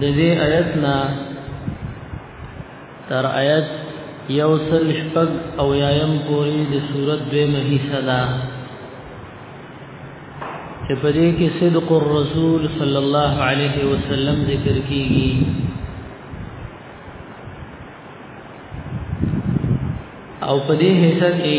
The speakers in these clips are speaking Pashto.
د دې آیت نه تر آیت یو سل شپږ او یایم پوری د صورت دوی مهی صدا چې په دې کې صدق الرسول صلی الله علیه وسلم ذکر کیږي او په دې حصہ کې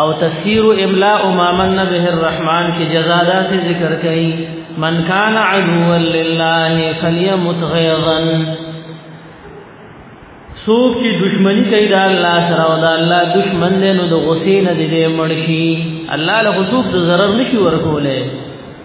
او تفسیر املاء ما من به الرحمن کی جزا دا سے ذکر کئی من کان عدوا لله فلیمت غیظا سوک چې دشمنی کوي دا الله سره او دا الله دشمن دی نو د غصې نه دی مړ شي الله له غصوب د ضرر نشي ورکولای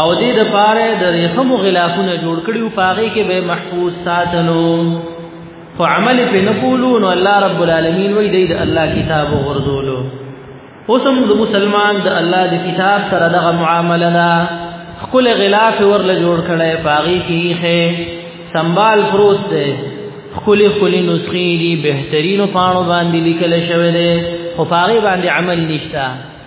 او دې د پاره د رحم غلافونه جوړ کړیو پاغه کې به محفوظ ساتلو خو عمل په نقولو نو الله رب العالمین وی دې د الله کتاب غرزولو اوسم د مسلمان د الله د کتاب سره دغه معامله ده خپل غلاف ورله جوړ کړي پاغي کیخه سنبال فروس ده خپل خپل نسخې دي بهترینو پانو باندې لیکل شوی ده خو پاغي باندې عمل نشته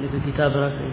لکه کتاب راکړي